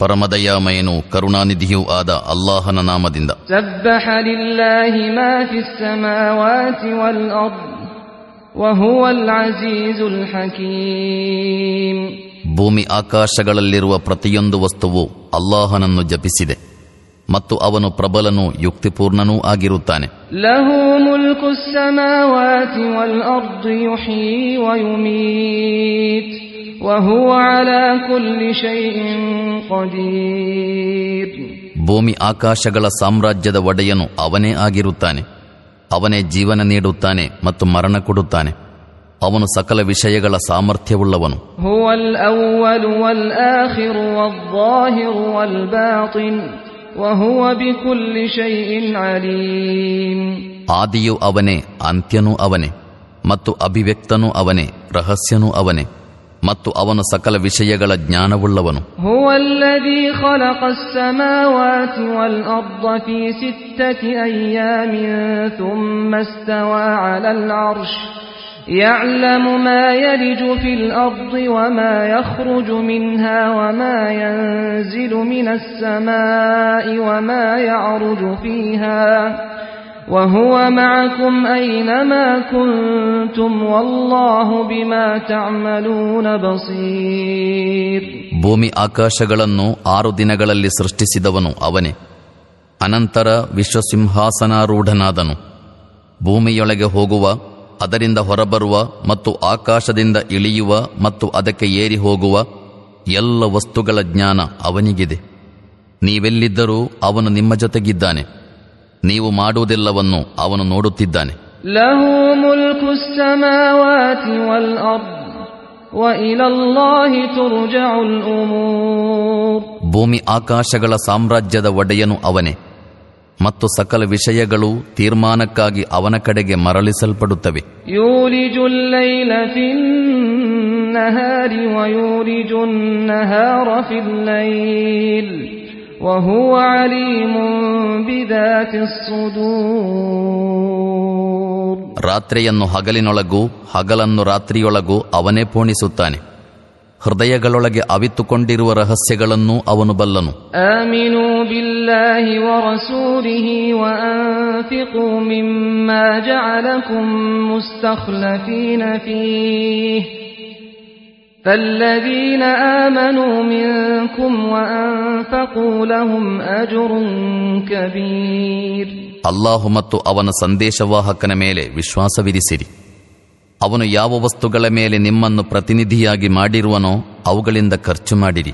ಪರಮದಯಾಮಯನು ಕರುಣಾನಿಧಿಯೂ ಆದ ಅಲ್ಲಾಹನ ನಾಮದಿಂದ ಭೂಮಿ ಆಕಾಶಗಳಲ್ಲಿರುವ ಪ್ರತಿಯೊಂದು ವಸ್ತುವು ಅಲ್ಲಾಹನನ್ನು ಜಪಿಸಿದೆ ಮತ್ತು ಅವನು ಪ್ರಬಲನೂ ಯುಕ್ತಿಪೂರ್ಣನೂ ಆಗಿರುತ್ತಾನೆ ಲಹೂ ملك السماوات والأرض يحيي ويميت وهو على كل شيء قدير ಭೂಮಿ ಆಕಾಶಗಳ ಸಾಮ್ರಾಜ್ಯದ ಒಡೆಯನು ಅವನೇ ಆಗಿರುತ್ತಾನೆ ಅವನೇ ಜೀವನ ನೀಡುತ್ತಾನೆ ಮತ್ತು ಮರಣ ಕೊಡುತ್ತಾನೆ ಅವನು ಸಕಲ ವಿಷಯಗಳ ಸಾಮರ್ಥ್ಯವುಳ್ಳವನು هو الأول والآخر والظاهر والباطن وهو بكل شيء عليم ಆದಿಯೂ ಅವನೇ ಅಂತ್ಯನೂ ಅವನೇ ಮತ್ತು ಅಭಿವ್ಯಕ್ತನೂ ಅವನೇ ರಹಸ್ಯನೂ ಅವನೇ ಮತ್ತು ಅವನು ಸಕಲ ವಿಷಯಗಳ ಜ್ಞಾನವುಳ್ಳವನು هو الذي خلق السماوات والأرض في ستة أيام ثم استوى على العرش يعلم ما يلج في الأرض وما يخرج منها وما ينزل من السماء وما يعرج فيها وهو معكم أينما كنتم والله بما تعملون بصير ಭೂಮಿ ಆಕಾಶಗಳನ್ನು ಆರು ದಿನಗಳಲ್ಲಿ ಸೃಷ್ಟಿಸಿದವನು ಅವನೇ ಅನಂತರ ವಿಶ್ವಸಿಂಹಾಸನಾರೂಢನಾದನು ಭೂಮಿಯೊಳಗೆ ಹೋಗುವ ಅದರಿಂದ ಹೊರಬರುವ ಮತ್ತು ಆಕಾಶದಿಂದ ಇಳಿಯುವ ಮತ್ತು ಅದಕ್ಕೆ ಏರಿ ಹೋಗುವ ಎಲ್ಲ ವಸ್ತುಗಳ ಜ್ಞಾನ ಅವನಿಗಿದೆ ನೀವೆಲ್ಲಿದ್ದರೂ ಅವನು ನಿಮ್ಮ ಜೊತೆಗಿದ್ದಾನೆ ನೀವು ಮಾಡುವುದೆಲ್ಲವನ್ನು ಅವನು ನೋಡುತ್ತಿದ್ದಾನೆ. ಭೂಮಿ ಆಕಾಶಗಳ ಸಾಮ್ರಾಜ್ಯದ ಒಡೆಯನು ಅವನೇ. ಮತ್ತು ಸಕಲ ವಿಷಯಗಳು ತೀರ್ಮಾನಕ್ಕಾಗಿ ಅವನ ಕಡೆಗೆ ಮರಳಿಸಲ್ಪಡುತ್ತವೆ. ಯೋಲಿ الليل في النهار ويولج النهار في الليل وهو عليم بذات الصدور ರಾತ್ರಿಯನ್ನು ಹಗಲಿನೊಳಗೂ ಹಗಲನ್ನು ರಾತ್ರಿಯೊಳಗೂ ಅವನೇ ಪೋಣಿಸುತ್ತಾನೆ ಹೃದಯಗಳೊಳಗೆ ಅವಿತುಕೊಂಡಿರುವ ರಹಸ್ಯಗಳನ್ನೂ ಅವನು ಬಲ್ಲನು آمنوا بالله ورسوله وأنفقوا مما جعلكم مستخلفين فيه فالذين آمنوا منكم وأنفقوا لهم أجر كبير ಅಲ್ಲಾಹು ಮತ್ತು ಅವನ ಸಂದೇಶವಾಹಕನ ಮೇಲೆ ವಿಶ್ವಾಸವಿರಿಸಿರಿ ಅವನು ಯಾವ ವಸ್ತುಗಳ ಮೇಲೆ ನಿಮ್ಮನ್ನು ಪ್ರತಿನಿಧಿಯಾಗಿ ಮಾಡಿರುವನೋ ಅವುಗಳಿಂದ ಖರ್ಚು ಮಾಡಿರಿ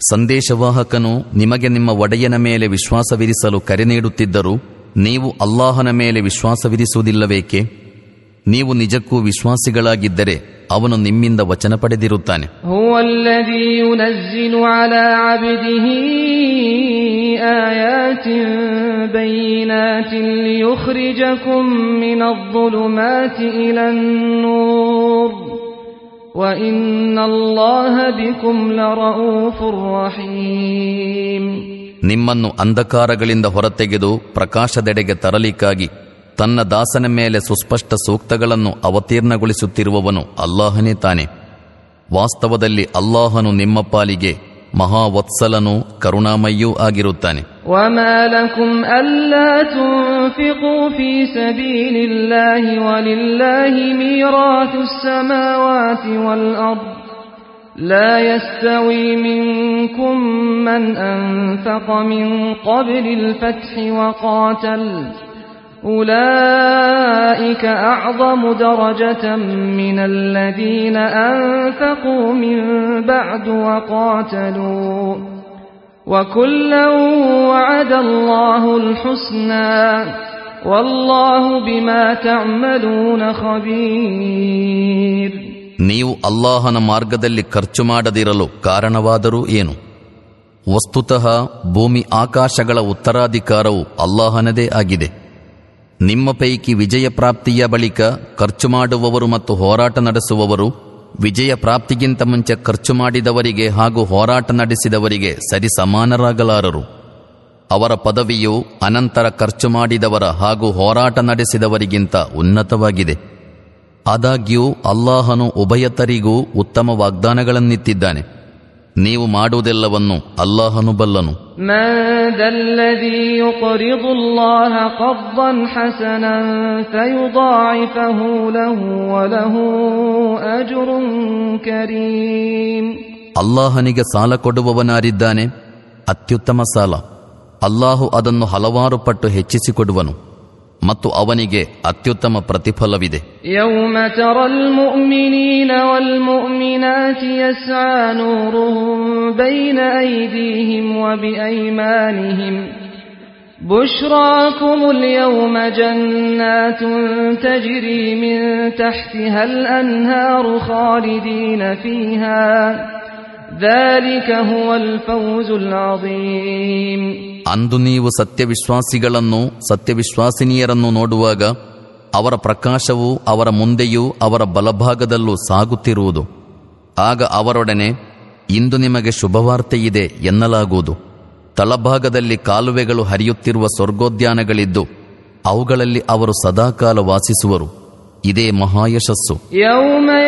ಸಂದೇಶವಾಹಕನು ನಿಮಗೆ ನಿಮ್ಮ ಒಡೆಯನ ಮೇಲೆ ವಿಶ್ವಾಸವಿರಿಸಲು ಕರೆ ನೀಡುತ್ತಿದ್ದರೂ ನೀವು ಅಲ್ಲಾಹನ ಮೇಲೆ ವಿಶ್ವಾಸವಿರಿಸುವುದಿಲ್ಲವೇಕೆ? ನೀವು ನಿಜಕ್ಕೂ ವಿಶ್ವಾಸಿಗಳಾಗಿದ್ದರೆ ಅವನು ನಿಮ್ಮಿಂದ ವಚನ ಪಡೆದಿರುತ್ತಾನೆ. هو ನಿಮ್ಮನ್ನು ಅಂಧಕಾರಗಳಿಂದ ಹೊರತೆಗೆದು ಪ್ರಕಾಶದೆಡೆಗೆ ತರಲಿಕ್ಕಾಗಿ ತನ್ನ ದಾಸನ ಮೇಲೆ ಸುಸ್ಪಷ್ಟ ಸೂಕ್ತಗಳನ್ನು ಅವತೀರ್ಣಗೊಳಿಸುತ್ತಿರುವವನು ಅಲ್ಲಾಹನೇ ತಾನೆ. ವಾಸ್ತವದಲ್ಲಿ ಅಲ್ಲಾಹನು ನಿಮ್ಮ ಪಾಲಿಗೆ ಮಹಾವತ್ಸಲನೂ ಕರುಣಾಮಯ್ಯೂ ಆಗಿರುತ್ತಾನೆ وما لكم ألا تنفقوا في سبيل الله ولله ميراث السماوات والأرض لا يستوي منكم من أنفق من قبل الفتح وقاتل أولئك أعظم درجة من الذين أنفقوا من بعد وقاتلوا وكلا وعد الله الحسنى والله بما تعملون خبير ನೀವು ಅಲ್ಲಾಹನ ಮಾರ್ಗದಲ್ಲಿ ಖರ್ಚು ಮಾಡದಿರಲು ಕಾರಣವಾದರೂ ಏನು ವಸ್ತುತಃ ಭೂಮಿ ಆಕಾಶಗಳ ಉತ್ತರಾಧಿಕಾರವು ಅಲ್ಲಾಹನದೇ ಆಗಿದೆ ನಿಮ್ಮ ಪೈಕಿ ವಿಜಯ ಪ್ರಾಪ್ತಿಯ ಬಳಿಕ ಖರ್ಚು ಮಾಡುವವರು ಮತ್ತು ಹೋರಾಟ ನಡೆಸುವವರು, ವಿಜಯ ಪ್ರಾಪ್ತಿಗಿಂತ ಮುಂಚೆ ಖರ್ಚು ಮಾಡಿದವರಿಗೆ ಹಾಗೂ ಹೋರಾಟ ನಡೆಸಿದವರಿಗೆ ಸರಿ ಸಮಾನರಾಗಲಾರರು ಅವರ ಪದವಿಯು ಅನಂತರ ಖರ್ಚು ಮಾಡಿದವರ ಹಾಗೂ ಹೋರಾಟ ನಡೆಸಿದವರಿಗಿಂತ ಉನ್ನತವಾಗಿದೆ. ಆದಾಗ್ಯೂ ಅಲ್ಲಾಹನು ಉಭಯತರಿಗೂ ಉತ್ತಮ ವಾಗ್ದಾನಗಳನ್ನಿತ್ತಿದ್ದಾನೆ ನೀವು ಮಾಡುವುದೆಲ್ಲವನ್ನು ಅಲ್ಲಾಹನು ಬಲ್ಲನು. ಅಲ್ಲಾಹನಿಗೆ ಸಾಲ ಕೊಡುವವನಾರಿದ್ದಾನೆ? ಅತ್ಯುತ್ತಮ ಸಾಲ. ಅಲ್ಲಾಹು ಅದನ್ನು ಹಲವಾರು ಪಟ್ಟು ಹೆಚ್ಚಿಸಿಕೊಡುವನು. ಮತ್ತು ಅವನಿಗೆ ಅತ್ಯುತ್ತಮ ಪ್ರತಿಫಲವಿದೆ يوم ترى المؤمنين والمؤمنات يسعى نورهم بين أيديهم وبأيمانهم بشراكم اليوم جنات تجري من تحتها الأنهار خالدين فيها ಅಂದು ನೀವು ಸತ್ಯವಿಶ್ವಾಸಿಗಳನ್ನು ಸತ್ಯವಿಶ್ವಾಸಿನಿಯರನ್ನು ನೋಡುವಾಗ ಅವರ ಪ್ರಕಾಶವು ಅವರ ಮುಂದೆಯೂ ಅವರ ಬಲಭಾಗದಲ್ಲೂ ಸಾಗುತ್ತಿರುವುದು. ಆಗ ಅವರೊಡನೆ ಇಂದು ನಿಮಗೆ ಶುಭವಾರ್ತೆಯಿದೆ ಎನ್ನಲಾಗುವುದು. ತಳಭಾಗದಲ್ಲಿ ಕಾಲುವೆಗಳು ಹರಿಯುತ್ತಿರುವ ಸ್ವರ್ಗೋದ್ಯಾನಗಳಿದ್ದು ಅವುಗಳಲ್ಲಿ ಅವರು ಸದಾಕಾಲ ವಾಸಿಸುವರು. ಇದೇ ಮಹಾಯಶಸ್ಸು. ಯೌಮಯ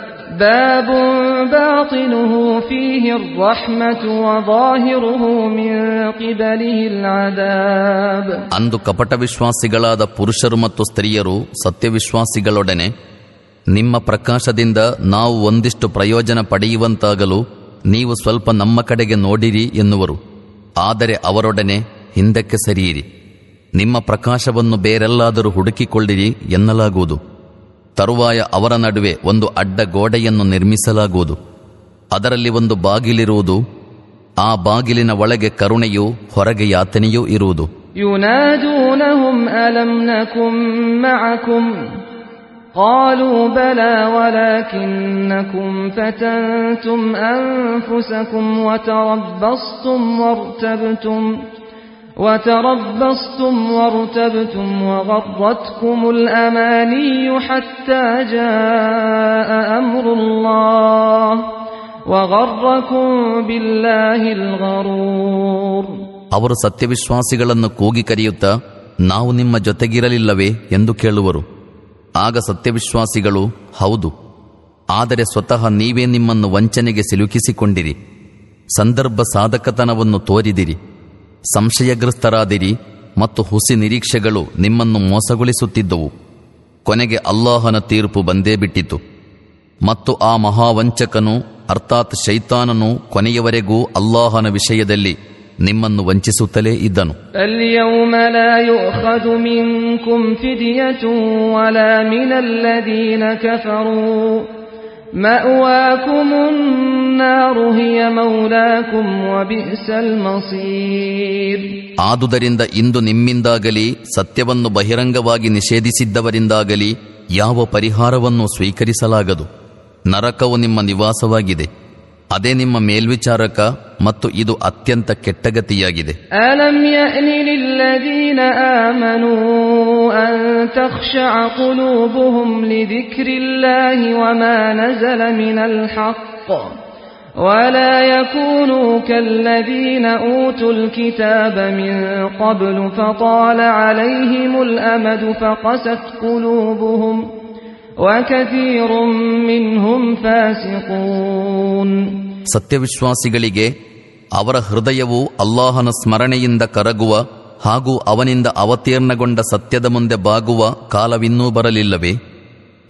باب باطنه فيه الرحمة وظاهره من قبله العذاب ಅಂದು ಕಪಟ ವಿಶ್ವಾಸಿಗಳಾದ ಪುರುಷರು ಮತ್ತು ಸ್ತ್ರೀಯರು ಸತ್ಯವಿಶ್ವಾಸಿಗಳೊಡನೆ ನಿಮ್ಮ ಪ್ರಕಾಶದಿಂದ ನಾವು ಒಂದಿಷ್ಟು ಪ್ರಯೋಜನ ಪಡೆಯುವಂತಾಗಲು ನೀವು ಸ್ವಲ್ಪ ನಮ್ಮ ಕಡೆಗೆ ನೋಡಿರಿ ಎನ್ನುವರು ಆದರೆ ಅವರೊಡನೆ ಹಿಂದಕ್ಕೆ ಸರಿಯಿರಿ ನಿಮ್ಮ ಪ್ರಕಾಶವನ್ನು ಬೇರೆಲ್ಲಾದರೂ ಹುಡುಕಿಕೊಳ್ಳಿರಿ ಎನ್ನಲಾಗುವುದು ತರುವಾಯ ಅವರ ನಡುವೆ ಒಂದು ಅಡ್ಡ ಗೋಡೆಯನ್ನು ನಿರ್ಮಿಸಲಾಗುವುದು ಅದರಲ್ಲಿ ಒಂದು ಬಾಗಿಲಿರುವುದು ಆ ಬಾಗಿಲಿನ ಒಳಗೆ ಕರುಣೆಯೂ ಹೊರಗೆ ಯಾತನೆಯೂ ಇರುವುದು ينادونهم ألم نكن معكم قالوا بلى ولكنكم فتنتم أنفسكم وتربصتم وارتبتم وتربصتم وارتبتم وغرتكم الأماني حتى جاء أمر الله وغركم بالله الغرور ಅವರು ಸತ್ಯವಿಶ್ವಾಸಿಗಳನ್ನು ಕೂಗಿ ಕರೆಯುತ್ತಾ ನಾವು ನಿಮ್ಮ ಜೊತೆಗಿರಲಿಲ್ಲವೇ ಎಂದು ಕೇಳುವರು ಆಗ ಸತ್ಯವಿಶ್ವಾಸಿಗಳು ಹೌದು ಆದರೆ ಸ್ವತಃ ನೀವೇ ನಿಮ್ಮನ್ನು ವಂಚನೆಗೆ ಸಿಲುಕಿಸಿಕೊಂಡಿರಿ ಸಂದರ್ಭ ಸಾಧಕತನವನ್ನು ತೋರಿದಿರಿ ಸಂಶಯಗ್ರಸ್ತರಾದಿರಿ ಮತ್ತು ಹುಸಿ ನಿರೀಕ್ಷೆಗಳು ನಿಮ್ಮನ್ನು ಮೋಸಗೊಳಿಸುತ್ತಿದ್ದವು. ಕೊನೆಗೆ ಅಲ್ಲಾಹನ ತೀರ್ಪು ಬಂದೇ ಬಿಟ್ಟಿತು. ಮತ್ತು ಆ ಮಹಾವಂಚಕನು, ಅರ್ಥಾತ್ ಶೈತಾನನು, ಕೊನೆಯವರೆಗೂ ಅಲ್ಲಾಹನ ವಿಷಯದಲ್ಲಿ ನಿಮ್ಮನ್ನು ವಂಚಿಸುತ್ತಲೇ ಇದ್ದನು. ಅಲ್ಲಿಯೂ مأواكم النار هي مولاكم وبئس المصير ಆದುದರಿಂದ ಇಂದು ನಿಮ್ಮಿಂದಾಗಲಿ ಸತ್ಯವನ್ನು ಬಹಿರಂಗವಾಗಿ ನಿಷೇಧಿಸಿದ್ದವರಿಂದಾಗಲಿ ಯಾವ ಪರಿಹಾರವನ್ನು ಸ್ವೀಕರಿಸಲಾಗದು ನರಕವು ನಿಮ್ಮ ನಿವಾಸವಾಗಿದೆ ಅದೇ ನಿಮ್ಮ ಮೇಲ್ವಿಚಾರಕ ಮತ್ತು ಇದು ಅತ್ಯಂತ ಕೆಟ್ಟಗತಿಯಾಗಿದೆ ألم يأن للذين آمنوا أن تخشع قلوبهم لذكر الله وما نزل من الحق ولا يكونوا كالذين أوتوا الكتاب من قبل فطال عليهم الأمد فقست قلوبهم وكثير منهم فاسقون ಸತ್ಯವಿಶ್ವಾಸಿಗಳಿಗೆ ಅವರ ಹೃದಯವು ಅಲ್ಲಾಹನ ಸ್ಮರಣೆಯಿಂದ ಕರಗುವ ಹಾಗೂ ಅವನಿಂದ ಅವತೀರ್ಣಗೊಂಡ ಸತ್ಯದ ಮುಂದೆ ಬಾಗುವ ಕಾಲವಿನ್ನೂ ಬರಲಿಲ್ಲವೇ?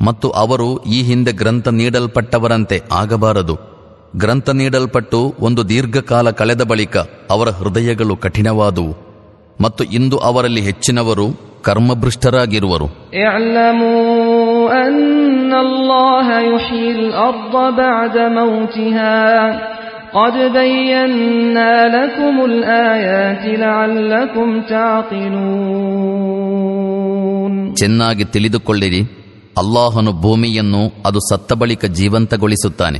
ಮತ್ತು ಅವರು ಈ ಹಿಂದೆ ಗ್ರಂಥ ನೀಡಲ್ಪಟ್ಟವರಂತೆ ಆಗಬಾರದು. ಗ್ರಂಥ ನೀಡಲ್ಪಟ್ಟು ಒಂದು ದೀರ್ಘಕಾಲ ಕಳೆದ ಬಳಿಕ ಅವರ ಹೃದಯಗಳು ಕಠಿಣವಾದುವು. ಮತ್ತು ಇಂದು ಅವರಲ್ಲಿ ಹೆಚ್ಚಿನವರು ಕರ್ಮಭೃಷ್ಟರಾಗಿರುವರು أن الله يحيي الأرض بعد موتها قد بينا لكم الآيات لعلكم تعقلون ಚೆನ್ನಾಗಿ ತಿಳಿದುಕೊಳ್ಳಿರಿ ಅಲ್ಲಾಹನು ಭೂಮಿಯನ್ನು ಅದು ಸತ್ತ ಬಳಿಕ ಜೀವಂತಗೊಳಿಸುತ್ತಾನೆ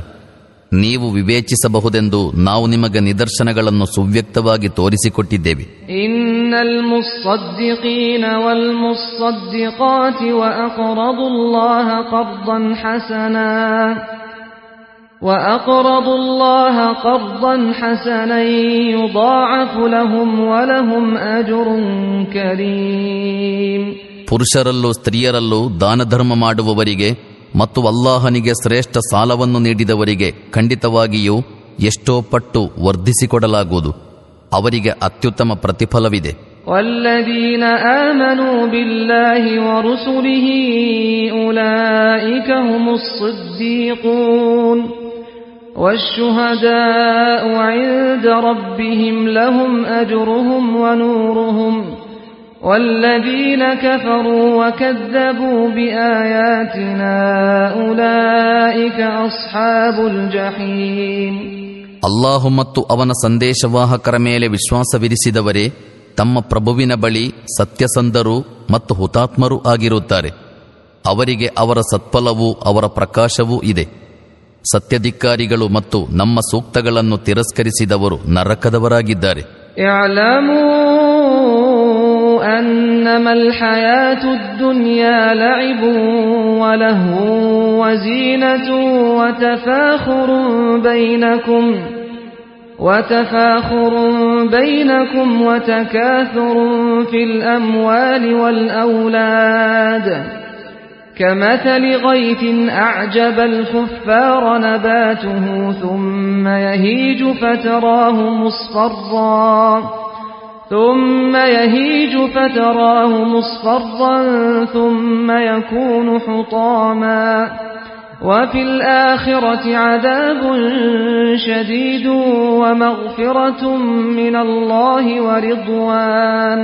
ನೀವು ವಿವೇಚಿಸಬಹುದೆಂದು ನಾವು ನಿಮಗೆ ನಿದರ್ಶನಗಳನ್ನು ಸುವ್ಯಕ್ತವಾಗಿ ತೋರಿಸಿಕೊಟ್ಟಿದ್ದೇವೆ إن المصدقين والمصدقات وأقرضوا الله قرضا حسنا وأقرضوا الله قرضا حسنا يضاعف لهم ولهم أجر كريم ಪುರುಷರಲ್ಲೂ ಸ್ತ್ರೀಯರಲ್ಲೂ ದಾನ ಧರ್ಮ ಮಾಡುವವರಿಗೆ ಮತ್ತು ಅಲ್ಲಾಹನಿಗೆ ಶ್ರೇಷ್ಠ ಸಾಲವನ್ನು ನೀಡಿದವರಿಗೆ ಖಂಡಿತವಾಗಿಯೂ ಎಷ್ಟೋ ಪಟ್ಟು ವರ್ಧಿಸಿಕೊಡಲಾಗುವುದು ಅವರಿಗೆ ಅತ್ಯುತ್ತಮ ಪ್ರತಿಫಲವಿದೆ والذين آمنوا بالله ورسله أولئك هم الصديقون والشهداء عند ربهم لهم أجرهم ونورهم والذين كفروا وكذبوا بآياتنا أولئك أصحاب الجحيم ಅಲ್ಲಾಹು ಮತ್ತು ಅವನ ಸಂದೇಶವಾಹಕರ ಮೇಲೆ ವಿಶ್ವಾಸವಿರಿಸಿದವರೇ ತಮ್ಮ ಪ್ರಭುವಿನ ಬಳಿ ಸತ್ಯಸಂಧರು ಮತ್ತು ಹುತಾತ್ಮರೂ ಆಗಿರುತ್ತಾರೆ ಅವರಿಗೆ ಅವರ ಸತ್ಫಲವೂ ಅವರ ಪ್ರಕಾಶವೂ ಇದೆ ಸತ್ಯಧಿಕಾರಿಗಳು ಮತ್ತು ನಮ್ಮ ಸೂಕ್ತಗಳನ್ನು ತಿರಸ್ಕರಿಸಿದವರು ನರಕದವರಾಗಿದ್ದಾರೆ اعلموا أنما الحياة الدنيا لعب ولهو وزينة وتفاخر بينكم وتفاخر بينكم وتكاثر في الأموال والأولاد كمثل غيث أعجب الكفار نباته ثم يهيج فتراه مصفرا ثم يهيج فتراه مصفرا ثم يكون حطاما وفي الآخرة عذاب شديد ومغفرة من الله ورضوان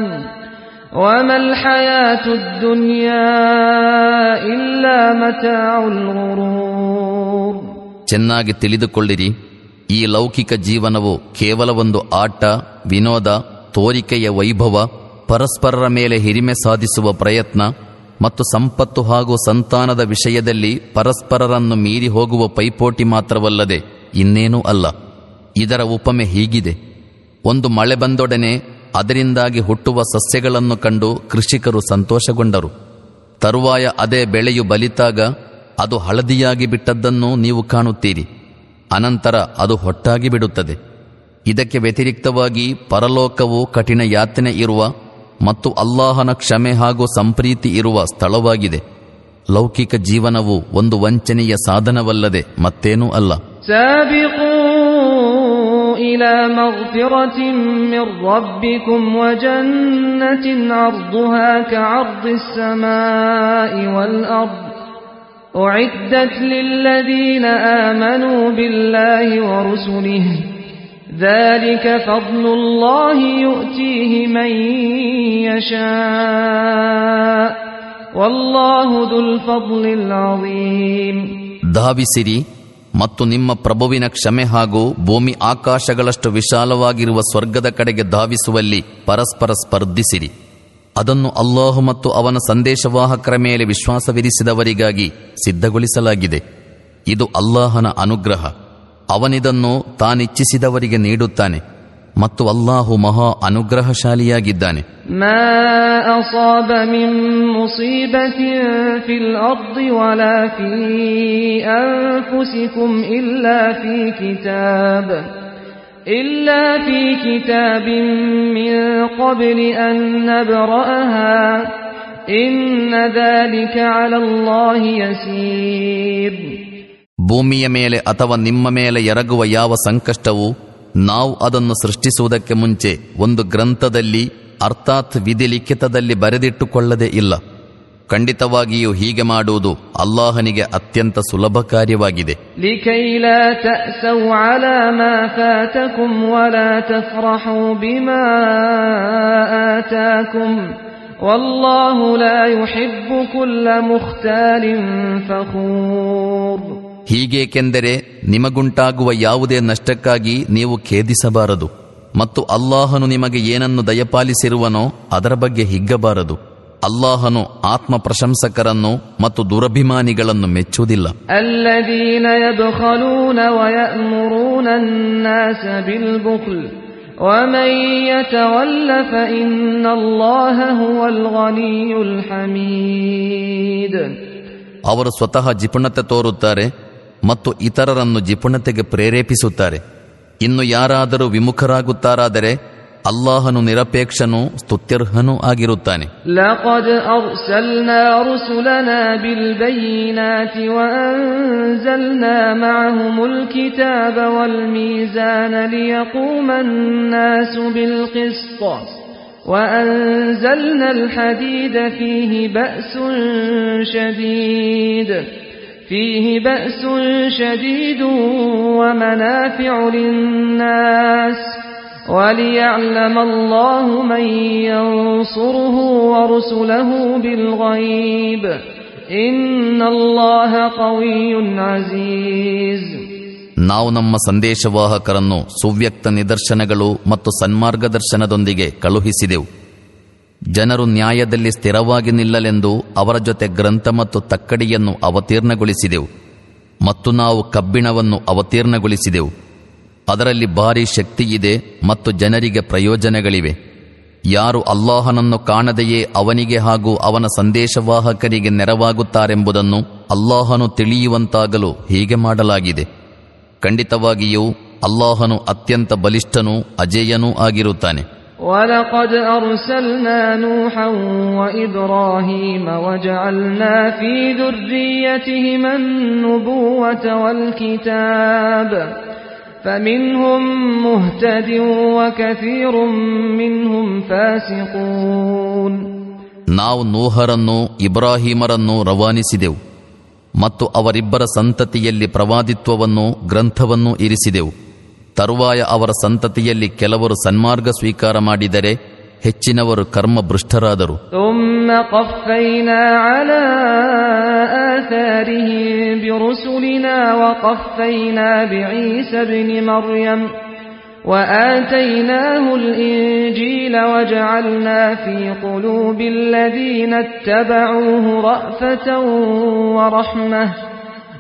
وما الحياة الدنيا إلا متاع الغرور ಚೆನ್ನಾಗಿ ತಿಳಿದುಕೊಳ್ಳಿರಿ ಈ ಲೌಕಿಕ ಜೀವನವು ಕೇವಲ ಒಂದು ಆಟ ವಿನೋದ ತೋರಿಕೆಯ ವೈಭವ, ಪರಸ್ಪರರ ಮೇಲೆ ಹಿರಿಮೆ ಸಾಧಿಸುವ ಪ್ರಯತ್ನ ಮತ್ತು ಸಂಪತ್ತು ಹಾಗೂ ಸಂತಾನದ ವಿಷಯದಲ್ಲಿ ಪರಸ್ಪರರನ್ನು ಮೀರಿ ಹೋಗುವ ಪೈಪೋಟಿ ಮಾತ್ರವಲ್ಲದೆ ಇನ್ನೇನೂ ಅಲ್ಲ. ಇದರ ಉಪಮೆ ಹೀಗಿದೆ. ಒಂದು ಮಳೆ ಬಂದೊಡನೆ ಅದರಿಂದಾಗಿ ಹುಟ್ಟುವ ಸಸ್ಯಗಳನ್ನು ಕಂಡು ಕೃಷಿಕರು ಸಂತೋಷಗೊಂಡರು. ತರುವಾಯ ಅದೇ ಬೆಳೆಯು ಬಲಿತಾಗ ಅದು ಹಳದಿಯಾಗಿ ಬಿಟ್ಟದ್ದನ್ನು ನೀವು ಕಾಣುತ್ತೀರಿ. ಅನಂತರ ಅದು ಹೊಟ್ಟಾಗಿ ಬಿಡುತ್ತದೆ. ಇದಕ್ಕೆ ವ್ಯತಿರಿಕ್ತವಾಗಿ ಪರಲೋಕವು ಕಠಿಣ ಯಾತನೆ ಇರುವ ಮತ್ತು ಅಲ್ಲಾಹನ ಕ್ಷಮೆ ಹಾಗೂ ಸಂಪ್ರೀತಿ ಇರುವ ಸ್ಥಳವಾಗಿದೆ ಲೌಕಿಕ ಜೀವನವು ಒಂದು ವಂಚನೆಯ ಸಾಧನವಲ್ಲದೆ ಮತ್ತೇನೂ ಅಲ್ಲ سابقوا إلى مغفرة من ربكم وجنة عرضها كعرض السماء والأرض أعدت للذين آمنوا بالله ورسله ذلك فضل الله يؤتيه من يشاء والله ذو الفضل العظيم ಧಾವಿಸಿರಿ ಮತ್ತು ನಿಮ್ಮ ಪ್ರಭುವಿನ ಕ್ಷಮೆ ಹಾಗೂ ಭೂಮಿ ಆಕಾಶಗಳಷ್ಟು ವಿಶಾಲವಾಗಿರುವ ಸ್ವರ್ಗದ ಕಡೆಗೆ ಧಾವಿಸುವಲ್ಲಿ ಪರಸ್ಪರ ಸ್ಪರ್ಧಿಸಿರಿ ಅದನ್ನು ಅಲ್ಲಾಹು ಮತ್ತು ಅವನ ಸಂದೇಶವಾಹಕರ ಮೇಲೆ ವಿಶ್ವಾಸವಿರಿಸಿದವರಿಗಾಗಿ ಸಿದ್ಧಗೊಳಿಸಲಾಗಿದೆ ಇದು ಅಲ್ಲಾಹನ ಅನುಗ್ರಹ ಅವನಿದನ್ನು ತಾನಿಚ್ಛಿಸಿದವರಿಗೆ ನೀಡುತ್ತಾನೆ ಮತ್ತು ಅಲ್ಲಾಹು ಮಹಾ ಅನುಗ್ರಹಶಾಲಿಯಾಗಿದ್ದಾನೆ ما أصاب من مصيبة في الأرض ولا في أنفسكم إلا في كتاب إلا في كتاب من قبل أن نبرأها إن ذلك على الله يسير ಭೂಮಿಯ ಮೇಲೆ ಅಥವಾ ನಿಮ್ಮ ಮೇಲೆ ಎರಗುವ ಯಾವ ಸಂಕಷ್ಟವೂ ನಾವು ಅದನ್ನು ಸೃಷ್ಟಿಸುವುದಕ್ಕೆ ಮುಂಚೆ ಒಂದು ಗ್ರಂಥದಲ್ಲಿ ಅರ್ಥಾತ್ ವಿಧಿಲಿಖಿತದಲ್ಲಿ ಬರೆದಿಟ್ಟುಕೊಳ್ಳದೇ ಇಲ್ಲ ಖಂಡಿತವಾಗಿಯೂ ಹೀಗೆ ಮಾಡುವುದು ಅಲ್ಲಾಹನಿಗೆ ಅತ್ಯಂತ ಸುಲಭ ಕಾರ್ಯವಾಗಿದೆ لكي لا تأسوا على ما فاتكم ولا تفرحوا بما آتاكم والله لا يحب كل مختال فخور ಹೀಗೇಕೆಂದರೆ ನಿಮಗುಂಟಾಗುವ ಯಾವುದೇ ನಷ್ಟಕ್ಕಾಗಿ ನೀವು ಖೇದಿಸಬಾರದು. ಮತ್ತು ಅಲ್ಲಾಹನು ನಿಮಗೆ ಏನನ್ನು ದಯಪಾಲಿಸಿರುವನೋ ಅದರ ಬಗ್ಗೆ ಹಿಗ್ಗಬಾರದು. ಅಲ್ಲಾಹನು ಆತ್ಮ ಪ್ರಶಂಸಕರನ್ನು ಮತ್ತು ದುರಭಿಮಾನಿಗಳನ್ನು ಮೆಚ್ಚುವುದಿಲ್ಲ. ಅವರು ಸ್ವತಃ ಜಿಪುಣತೆ ತೋರುತ್ತಾರೆ ಮತ್ತು ಇತರರನ್ನು ಜಿಪುಣತೆಗೆ ಪ್ರೇರೇಪಿಸುತ್ತಾರೆ ಇನ್ನು ಯಾರಾದರೂ ವಿಮುಖರಾಗುತ್ತಾರಾದರೆ ಅಲ್ಲಾಹನು ನಿರಪೇಕ್ಷನೂ ಸ್ತುತ್ಯರ್ಹನೂ ಆಗಿರುತ್ತಾನೆ لقد أرسلنا رسلنا بالبينات وأنزلنا معهم الكتاب والميزان ليقوم الناس بالقسط وأنزلنا الحديد فيه بأس شديد فيه بأس شديد ومنافع للناس وليعلم الله من ينصره ورسله بالغيب إن الله قوي عزيز ನಾವು ನಮ್ಮ ಸಂದೇಶವಾಹಕರನ್ನು ಸುವ್ಯಕ್ತ ನಿದರ್ಶನಗಳು ಮತ್ತು ಸನ್ಮಾರ್ಗದರ್ಶನದೊಂದಿಗೆ ಕಳುಹಿಸಿದೆವು ಜನರು ನ್ಯಾಯದಲ್ಲಿ ಸ್ಥಿರವಾಗಿ ನಿಲ್ಲಲೆಂದು ಅವರ ಜೊತೆ ಗ್ರಂಥ ಮತ್ತು ತಕ್ಕಡಿಯನ್ನು ಅವತೀರ್ಣಗೊಳಿಸಿದೆವು. ಮತ್ತು ನಾವು ಕಬ್ಬಿಣವನ್ನು ಅವತೀರ್ಣಗೊಳಿಸಿದೆವು. ಅದರಲ್ಲಿ ಭಾರಿ ಶಕ್ತಿಯಿದೆ ಮತ್ತು ಜನರಿಗೆ ಪ್ರಯೋಜನಗಳಿವೆ. ಯಾರು ಅಲ್ಲಾಹನನ್ನು ಕಾಣದೆಯೇ ಅವನಿಗೆ ಹಾಗೂ ಅವನ ಸಂದೇಶವಾಹಕರಿಗೆ ನೆರವಾಗುತ್ತಾರೆಂಬುದನ್ನು ಅಲ್ಲಾಹನು ತಿಳಿಯುವಂತಾಗಲು ಹೀಗೆ ಮಾಡಲಾಗಿದೆ. ಖಂಡಿತವಾಗಿಯೂ ಅಲ್ಲಾಹನು ಅತ್ಯಂತ ಬಲಿಷ್ಠನೂ ಅಜೇಯನೂ ಆಗಿರುತ್ತಾನೆ. ولقد أرسلنا نوحا وإبراهيم وجعلنا في ذريتهما النبوة والكتاب فمنهم مهتد وكثير منهم فاسقون ನಾವು ನೂಹರನ್ನು ಇಬ್ರಾಹಿಮರನ್ನು ರವಾನಿಸಿದೆವು ಮತ್ತು ಅವರಿಬ್ಬರ ಸಂತತಿಯಲ್ಲಿ ಪ್ರವಾದಿತ್ವವನ್ನು ಗ್ರಂಥವನ್ನು ಇರಿಸಿದೆವು ತರುವಾಯ ಅವರ ಸಂತತಿಯಲ್ಲಿ ಕೆಲವರು ಸನ್ಮಾರ್ಗ ಸ್ವೀಕಾರ ಮಾಡಿದರೆ ಹೆಚ್ಚಿನವರು ಕರ್ಮಭೃಷ್ಟರಾದರು ثم قفينا على آثارهم برسلنا وقفينا بعيسى ابن مريم وآتيناه الإنجيل وجعلنا في قلوب الذين اتبعوه رأفة ورحمة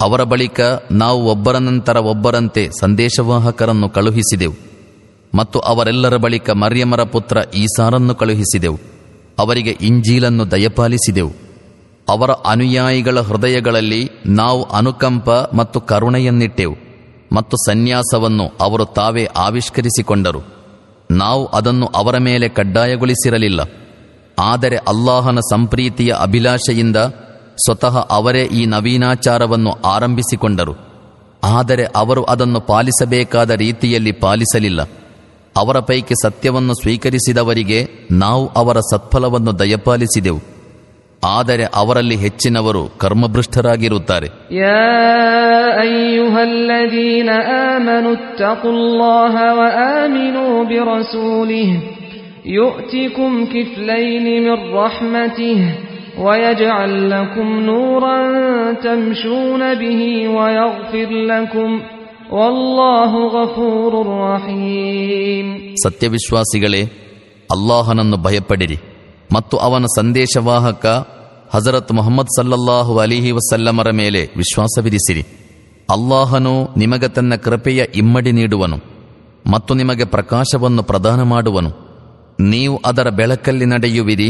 ಅವರ ಬಳಿಕ ನಾವು ಒಬ್ಬರ ನಂತರ ಒಬ್ಬರಂತೆ ಸಂದೇಶವಾಹಕರನ್ನು ಕಳುಹಿಸಿದೆವು. ಮತ್ತು ಅವರೆಲ್ಲರ ಬಳಿಕ ಮರ್ಯಮರ ಪುತ್ರ ಈಸಾರನ್ನು ಕಳುಹಿಸಿದೆವು. ಅವರಿಗೆ ಇಂಜೀಲನ್ನು ದಯಪಾಲಿಸಿದೆವು. ಅವರ ಅನುಯಾಯಿಗಳ ಹೃದಯಗಳಲ್ಲಿ ನಾವು ಅನುಕಂಪ ಮತ್ತು ಕರುಣೆಯನ್ನಿಟ್ಟೆವು ಮತ್ತು ಸನ್ಯಾಸವನ್ನು ಅವರು ತಾವೇ ಆವಿಷ್ಕರಿಸಿಕೊಂಡರು. ನಾವು ಅದನ್ನು ಅವರ ಮೇಲೆ ಕಡ್ಡಾಯಗೊಳಿಸಿರಲಿಲ್ಲ. ಆದರೆ ಅಲ್ಲಾಹನ ಸಂಪ್ರೀತಿಯ ಅಭಿಲಾಷೆಯಿಂದ ಸ್ವತಃ ಅವರೇ ಈ ನವೀನಾಚಾರವನ್ನು ಆರಂಭಿಸಿಕೊಂಡರು. ಆದರೆ ಅವರು ಅದನ್ನು ಪಾಲಿಸಬೇಕಾದ ರೀತಿಯಲ್ಲಿ ಪಾಲಿಸಲಿಲ್ಲ. ಅವರ ಪೈಕಿ ಸತ್ಯವನ್ನು ಸ್ವೀಕರಿಸಿದವರಿಗೆ ನಾವು ಅವರ ಸತ್ಫಲವನ್ನು ದಯಪಾಲಿಸಿದೆವು. ಆದರೆ ಅವರಲ್ಲಿ ಹೆಚ್ಚಿನವರು ಕರ್ಮಭೃಷ್ಟರಾಗಿರುತ್ತಾರೆ يا أيها الذين آمنوا اتقوا الله وآمنوا برسوله يؤتكم كفلين من رحمته ويجعل لكم نورا تمشون به ويغفر لكم والله غفور رحيم ಸತ್ಯವಿಶ್ವಾಸಿಗಳೇ ಅಲ್ಲಾಹನನ್ನು ಭಯಪಡಿರಿ ಮತ್ತು ಅವನ ಸಂದೇಶವಾಹಕ ಹಜರತ್ ಮೊಹಮ್ಮದ್ ಸಲ್ಲಲ್ಲಾಹು ಅಲಿಹಿ ವಸಲ್ಲಮರ ಮೇಲೆ ವಿಶ್ವಾಸವಿರಿಸಿರಿ ಅಲ್ಲಾಹನು ನಿಮಗೆ ತನ್ನ ಕೃಪೆಯ ಇಮ್ಮಡಿ ನೀಡುವನು ಮತ್ತು ನಿಮಗೆ ಪ್ರಕಾಶವನ್ನು ಪ್ರದಾನ ಮಾಡುವನು ನೀವು ಅದರ ಬೆಳಕಲ್ಲಿ ನಡೆಯುವಿರಿ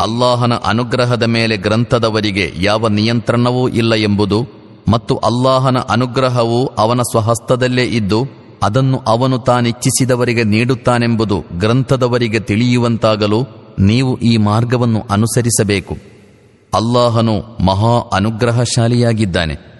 ಅಲ್ಲಾಹನ ಅನುಗ್ರಹದ ಮೇಲೆ ಗ್ರಂಥದವರಿಗೆ ಯಾವ ನಿಯಂತ್ರಣವೂ ಇಲ್ಲ ಎಂಬುದು ಮತ್ತು ಅಲ್ಲಾಹನ ಅನುಗ್ರಹವು ಅವನ ಸ್ವಹಸ್ತದಲ್ಲೇ ಇದ್ದು ಅದನ್ನು ಅವನು ತಾನಿಚ್ಛಿಸಿದವರಿಗೆ ನೀಡುತ್ತಾನೆಂಬುದು ಗ್ರಂಥದವರಿಗೆ ತಿಳಿಯುವಂತಾಗಲು ನೀವು ಈ ಮಾರ್ಗವನ್ನು ಅನುಸರಿಸಬೇಕು. ಅಲ್ಲಾಹನು ಮಹಾ ಅನುಗ್ರಹಶಾಲಿಯಾಗಿದ್ದಾನೆ.